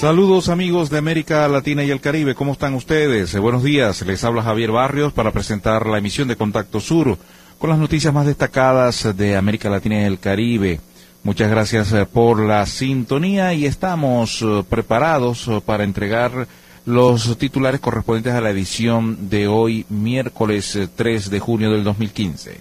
Saludos amigos de América Latina y el Caribe, ¿cómo están ustedes? Eh, buenos días, les habla Javier Barrios para presentar la emisión de Contacto Sur con las noticias más destacadas de América Latina y el Caribe. Muchas gracias eh, por la sintonía y estamos eh, preparados para entregar los titulares correspondientes a la edición de hoy, miércoles 3 de junio del 2015.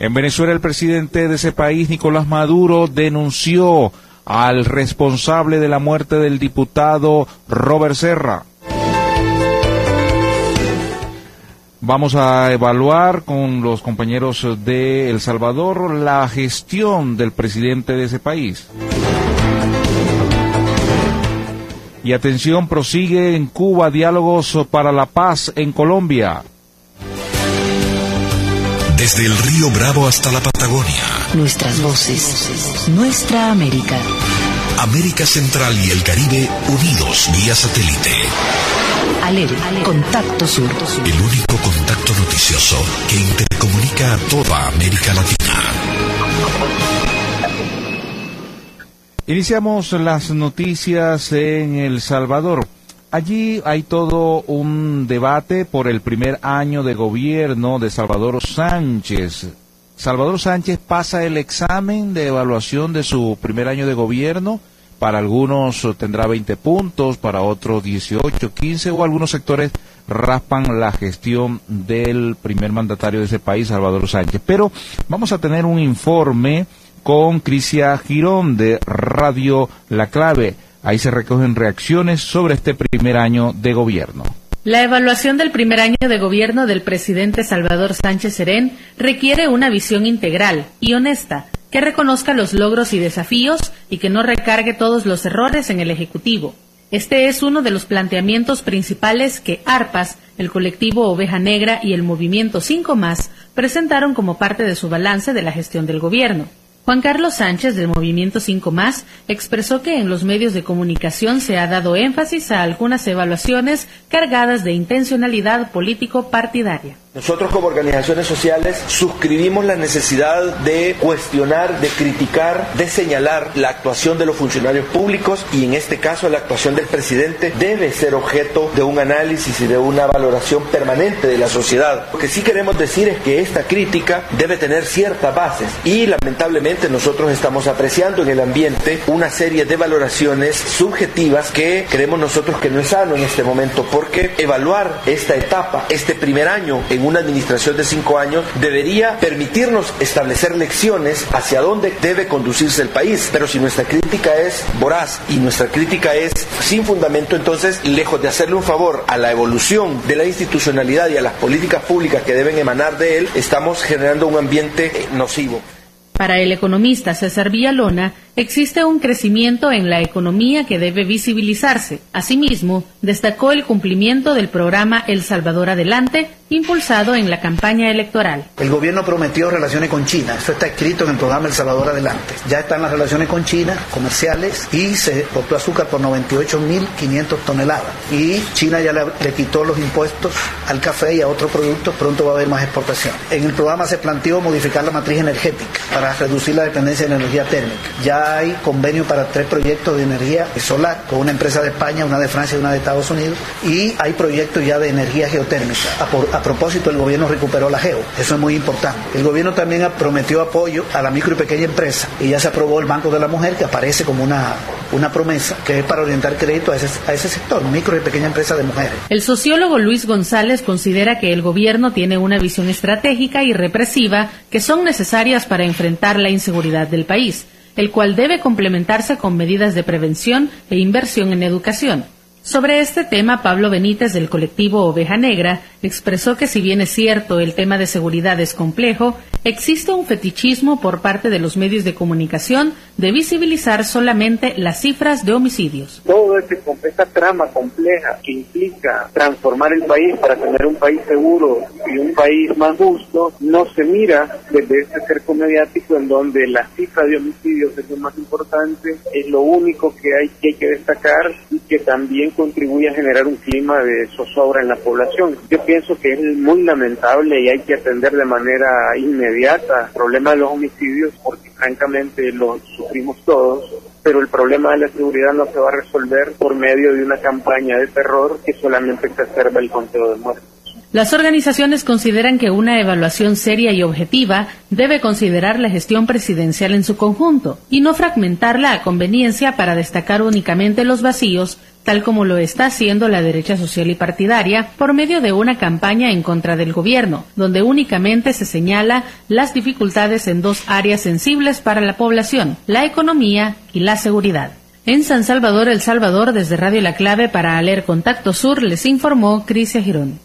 En Venezuela, el presidente de ese país, Nicolás Maduro, denunció al responsable de la muerte del diputado Robert Serra. Vamos a evaluar con los compañeros de El Salvador la gestión del presidente de ese país. Y atención, prosigue en Cuba diálogos para la paz en Colombia. Desde el río Bravo hasta la Patagonia. Nuestras voces. Nuestra América. América Central y el Caribe unidos vía satélite. Aler, Contacto Sur. El único contacto noticioso que intercomunica a toda América Latina. Iniciamos las noticias en El Salvador. Allí hay todo un debate por el primer año de gobierno de Salvador Sánchez. Salvador Sánchez pasa el examen de evaluación de su primer año de gobierno. Para algunos tendrá 20 puntos, para otros 18, 15 o algunos sectores raspan la gestión del primer mandatario de ese país, Salvador Sánchez. Pero vamos a tener un informe con Crisia Girón de Radio La Clave. Ahí se recogen reacciones sobre este primer año de gobierno. La evaluación del primer año de gobierno del presidente Salvador Sánchez Serén requiere una visión integral y honesta que reconozca los logros y desafíos y que no recargue todos los errores en el Ejecutivo. Este es uno de los planteamientos principales que ARPAS, el colectivo Oveja Negra y el movimiento 5 Más presentaron como parte de su balance de la gestión del gobierno. Juan Carlos Sánchez del Movimiento 5 Más expresó que en los medios de comunicación se ha dado énfasis a algunas evaluaciones cargadas de intencionalidad político-partidaria. Nosotros como organizaciones sociales suscribimos la necesidad de cuestionar, de criticar, de señalar la actuación de los funcionarios públicos y en este caso la actuación del presidente debe ser objeto de un análisis y de una valoración permanente de la sociedad. Lo que sí queremos decir es que esta crítica debe tener ciertas bases y lamentablemente nosotros estamos apreciando en el ambiente una serie de valoraciones subjetivas que creemos nosotros que no es sano en este momento porque evaluar esta etapa, este primer año en una administración de cinco años debería permitirnos establecer lecciones hacia dónde debe conducirse el país. Pero si nuestra crítica es voraz y nuestra crítica es sin fundamento, entonces, lejos de hacerle un favor a la evolución de la institucionalidad y a las políticas públicas que deben emanar de él, estamos generando un ambiente nocivo. Para el economista César Villalona, existe un crecimiento en la economía que debe visibilizarse. Asimismo, destacó el cumplimiento del programa El Salvador Adelante, impulsado en la campaña electoral. El gobierno prometió relaciones con China, eso está escrito en el programa El Salvador Adelante. Ya están las relaciones con China, comerciales, y se exportó azúcar por 98.500 toneladas. Y China ya le, le quitó los impuestos al café y a otros productos, pronto va a haber más exportación. En el programa se planteó modificar la matriz energética para reducir la dependencia de energía térmica. Ya hay convenio para tres proyectos de energía solar con una empresa de España, una de Francia y una de Estados Unidos. Y hay proyectos ya de energía geotérmica. A, por, a propósito, el gobierno recuperó la geo. Eso es muy importante. El gobierno también prometió apoyo a la micro y pequeña empresa. Y ya se aprobó el Banco de la Mujer, que aparece como una, una promesa que es para orientar crédito a ese, a ese sector, micro y pequeña empresa de mujeres. El sociólogo Luis González considera que el gobierno tiene una visión estratégica y represiva que son necesarias para enfrentar la inseguridad del país, el cual debe complementarse con medidas de prevención e inversión en educación. Sobre este tema, Pablo Benítez del colectivo Oveja Negra expresó que si bien es cierto el tema de seguridad es complejo, existe un fetichismo por parte de los medios de comunicación de visibilizar solamente las cifras de homicidios. Todo toda esta trama compleja que implica transformar el país para tener un país seguro y un país más justo, no se mira desde este cerco mediático en donde la cifra de homicidios es lo más importante, es lo único que hay que, hay que destacar y que también contribuye a generar un clima de zozobra en la población. Yo pienso que es muy lamentable y hay que atender de manera inmediata el problema de los homicidios porque francamente lo sufrimos todos pero el problema de la seguridad no se va a resolver por medio de una campaña de terror que solamente exacerba el conteo de muertes. Las organizaciones consideran que una evaluación seria y objetiva debe considerar la gestión presidencial en su conjunto y no fragmentarla a conveniencia para destacar únicamente los vacíos tal como lo está haciendo la derecha social y partidaria por medio de una campaña en contra del gobierno, donde únicamente se señala las dificultades en dos áreas sensibles para la población, la economía y la seguridad. En San Salvador, El Salvador, desde Radio La Clave para Aler Contacto Sur, les informó Crisia Girón.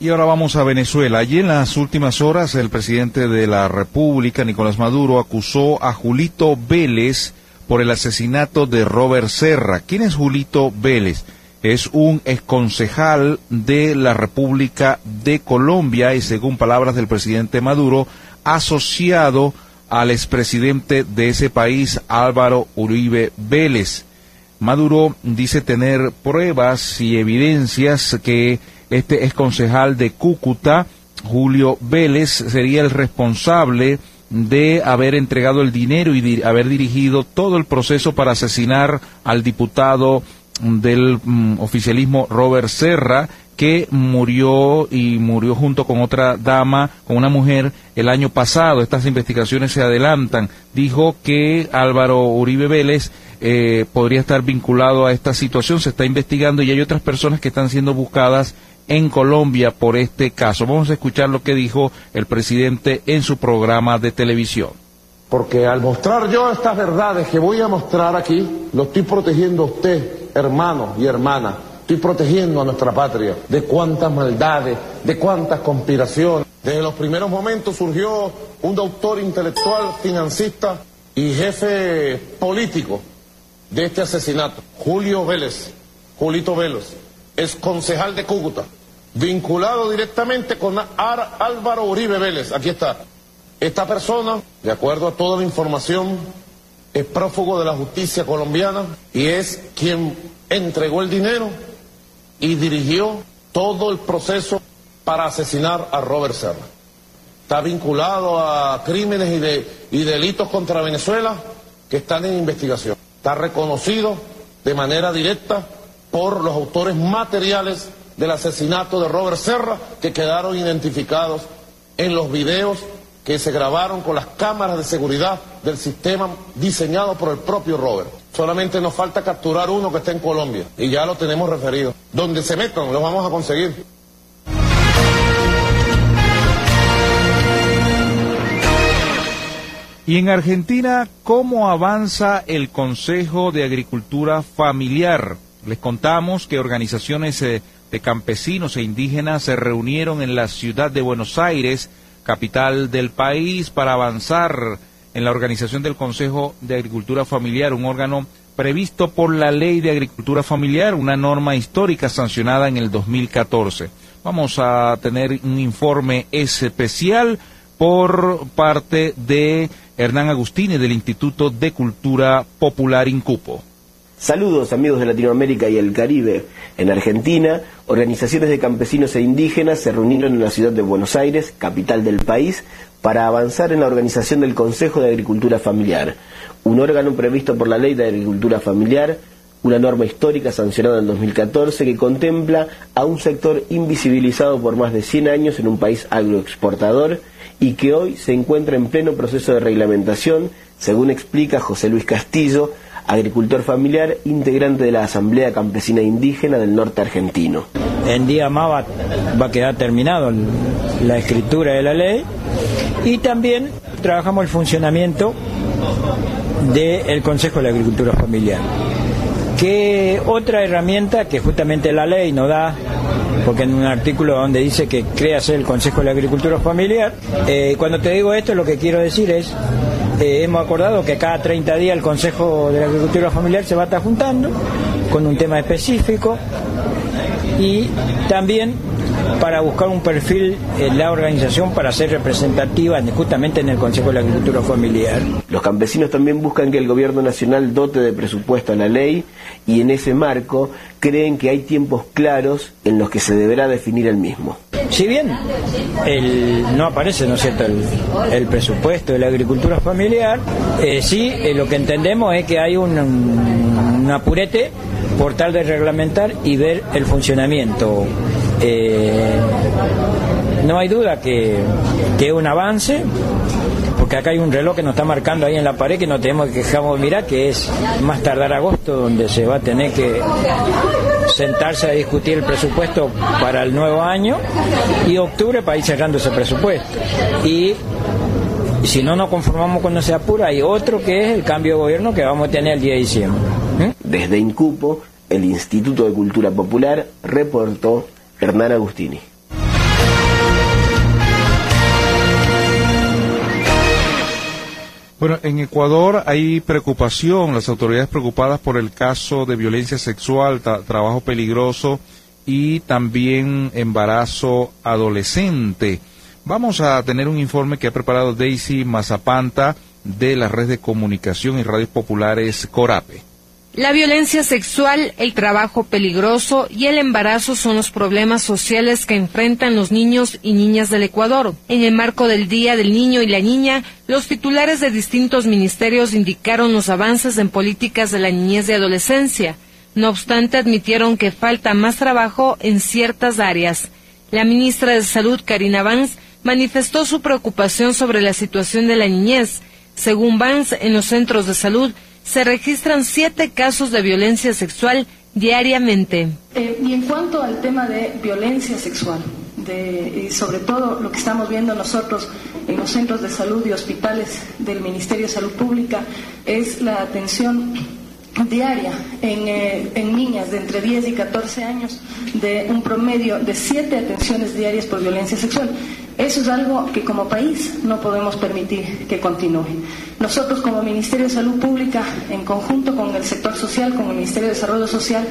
Y ahora vamos a Venezuela. Allí en las últimas horas el presidente de la República, Nicolás Maduro, acusó a Julito Vélez por el asesinato de Robert Serra. ¿Quién es Julito Vélez? Es un exconcejal de la República de Colombia y según palabras del presidente Maduro, asociado al expresidente de ese país, Álvaro Uribe Vélez. Maduro dice tener pruebas y evidencias que este es concejal de Cúcuta, Julio Vélez, sería el responsable de haber entregado el dinero y haber dirigido todo el proceso para asesinar al diputado del mm, oficialismo Robert Serra, que murió y murió junto con otra dama, con una mujer, el año pasado. Estas investigaciones se adelantan. Dijo que Álvaro Uribe Vélez eh, podría estar vinculado a esta situación. Se está investigando y hay otras personas que están siendo buscadas en Colombia por este caso. Vamos a escuchar lo que dijo el presidente en su programa de televisión. Porque al mostrar yo estas verdades que voy a mostrar aquí, lo estoy protegiendo a usted, hermano y hermana. Estoy protegiendo a nuestra patria de cuántas maldades, de cuántas conspiraciones. Desde los primeros momentos surgió un doctor intelectual, financista y jefe político de este asesinato, Julio Vélez, Julito Vélez, es concejal de Cúcuta, vinculado directamente con Álvaro Uribe Vélez. Aquí está. Esta persona, de acuerdo a toda la información, es prófugo de la justicia colombiana y es quien entregó el dinero y dirigió todo el proceso para asesinar a Robert Serra. Está vinculado a crímenes y, de, y delitos contra Venezuela que están en investigación. Está reconocido de manera directa por los autores materiales del asesinato de Robert Serra que quedaron identificados en los videos que se grabaron con las cámaras de seguridad del sistema diseñado por el propio Robert. Solamente nos falta capturar uno que está en Colombia y ya lo tenemos referido. Donde se metan, lo vamos a conseguir. Y en Argentina, ¿cómo avanza el Consejo de Agricultura Familiar? Les contamos que organizaciones eh, de campesinos e indígenas se reunieron en la ciudad de Buenos Aires, capital del país, para avanzar en la organización del Consejo de Agricultura Familiar, un órgano previsto por la Ley de Agricultura Familiar, una norma histórica sancionada en el 2014. Vamos a tener un informe especial por parte de Hernán Agustini del Instituto de Cultura Popular Incupo. Saludos amigos de Latinoamérica y el Caribe. En Argentina, organizaciones de campesinos e indígenas se reunieron en la ciudad de Buenos Aires, capital del país, para avanzar en la organización del Consejo de Agricultura Familiar, un órgano previsto por la Ley de Agricultura Familiar, una norma histórica sancionada en 2014 que contempla a un sector invisibilizado por más de 100 años en un país agroexportador y que hoy se encuentra en pleno proceso de reglamentación, según explica José Luis Castillo, agricultor familiar, integrante de la Asamblea Campesina Indígena del Norte Argentino. En día más va, a quedar terminado la escritura de la ley y también trabajamos el funcionamiento del Consejo de Agricultura Familiar. Que otra herramienta que justamente la ley nos da porque en un artículo donde dice que crea el Consejo de Agricultura Familiar, eh, cuando te digo esto lo que quiero decir es, hemos acordado que cada 30 días el Consejo de la Agricultura Familiar se va a estar juntando con un tema específico y también para buscar un perfil en la organización para ser representativa justamente en el Consejo de la Agricultura Familiar. Los campesinos también buscan que el gobierno nacional dote de presupuesto a la ley y en ese marco creen que hay tiempos claros en los que se deberá definir el mismo. Si bien el, no aparece, ¿no cierto?, el, presupuesto de la agricultura familiar, eh, sí eh, lo que entendemos es que hay un, un apurete por tal de reglamentar y ver el funcionamiento eh, no hay duda que, es un avance, porque acá hay un reloj que nos está marcando ahí en la pared que no tenemos que dejamos mirar, que es más tardar agosto, donde se va a tener que sentarse a discutir el presupuesto para el nuevo año y octubre para ir cerrando ese presupuesto. Y si no nos conformamos con ese apuro, hay otro que es el cambio de gobierno que vamos a tener el día de diciembre. ¿Mm? Desde Incupo, el Instituto de Cultura Popular reportó Hernán Agustini. Bueno, en Ecuador hay preocupación, las autoridades preocupadas por el caso de violencia sexual, trabajo peligroso y también embarazo adolescente. Vamos a tener un informe que ha preparado Daisy Mazapanta de la red de comunicación y radios populares Corape. La violencia sexual, el trabajo peligroso y el embarazo son los problemas sociales que enfrentan los niños y niñas del Ecuador. En el marco del Día del Niño y la Niña, los titulares de distintos ministerios indicaron los avances en políticas de la niñez y adolescencia. No obstante, admitieron que falta más trabajo en ciertas áreas. La ministra de Salud, Karina Vance, manifestó su preocupación sobre la situación de la niñez. Según Vance, en los centros de salud, se registran siete casos de violencia sexual diariamente. Eh, y en cuanto al tema de violencia sexual, y sobre todo lo que estamos viendo nosotros en los centros de salud y hospitales del Ministerio de Salud Pública, es la atención diaria en, eh, en, niñas de entre 10 y 14 años de un promedio de siete atenciones diarias por violencia sexual. Eso es algo que como país no podemos permitir que continúe. Nosotros como Ministerio de Salud Pública, en conjunto con el sector social, con el Ministerio de Desarrollo Social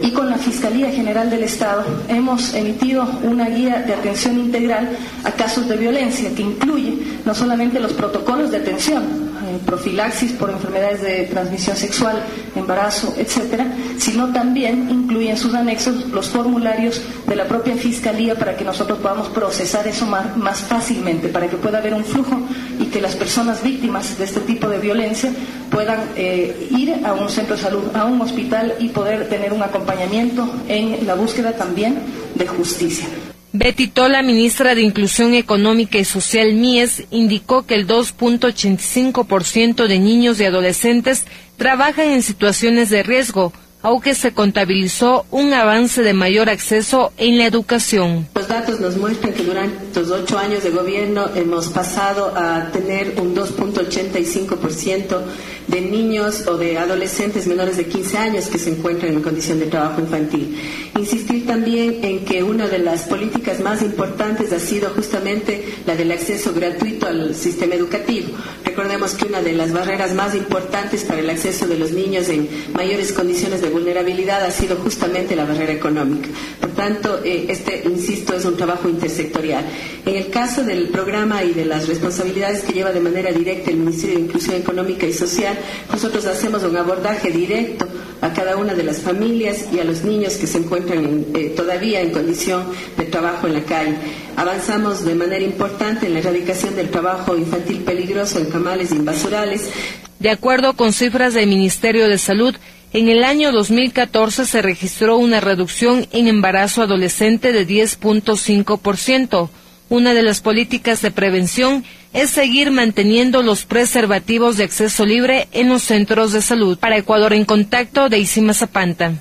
y con la Fiscalía General del Estado, hemos emitido una guía de atención integral a casos de violencia que incluye no solamente los protocolos de atención, eh, profilaxis por enfermedades de transmisión sexual, embarazo, etcétera, sino también incluye en sus anexos los formularios de la propia Fiscalía para que nosotros podamos procesar eso más, más fácilmente, para que pueda haber un flujo y que las personas víctimas de este tipo de violencia puedan eh, ir a un centro de salud, a un hospital y poder tener un acompañamiento en la búsqueda también de justicia. Betty Tola, ministra de Inclusión Económica y Social MIES, indicó que el 2.85% de niños y adolescentes trabajan en situaciones de riesgo, aunque se contabilizó un avance de mayor acceso en la educación. Los datos nos muestran que durante los ocho años de gobierno hemos pasado a tener un 2.85% de niños o de adolescentes menores de 15 años que se encuentran en condición de trabajo infantil. Insistir también en que una de las políticas más importantes ha sido justamente la del acceso gratuito al sistema educativo. Recordemos que una de las barreras más importantes para el acceso de los niños en mayores condiciones de vulnerabilidad ha sido justamente la barrera económica. Por tanto, eh, este, insisto, es un trabajo intersectorial. En el caso del programa y de las responsabilidades que lleva de manera directa el Ministerio de Inclusión Económica y Social, nosotros hacemos un abordaje directo a cada una de las familias y a los niños que se encuentran eh, todavía en condición de trabajo en la calle. Avanzamos de manera importante en la erradicación del trabajo infantil peligroso en camales invasorales. De acuerdo con cifras del Ministerio de Salud, en el año 2014 se registró una reducción en embarazo adolescente de 10.5%. Una de las políticas de prevención es seguir manteniendo los preservativos de acceso libre en los centros de salud. Para Ecuador en contacto, de Isima Zapanta.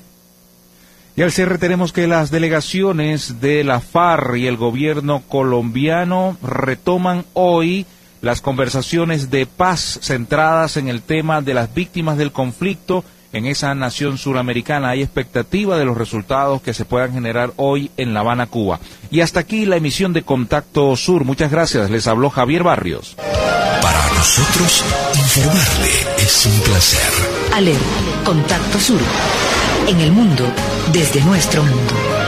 Y al cierre tenemos que las delegaciones de la FARC y el gobierno colombiano retoman hoy las conversaciones de paz centradas en el tema de las víctimas del conflicto en esa nación suramericana. Hay expectativa de los resultados que se puedan generar hoy en La Habana, Cuba. Y hasta aquí la emisión de Contacto Sur. Muchas gracias. Les habló Javier Barrios. Para nosotros, informarle es un placer. ALER, Contacto Sur. En el mundo, desde nuestro mundo.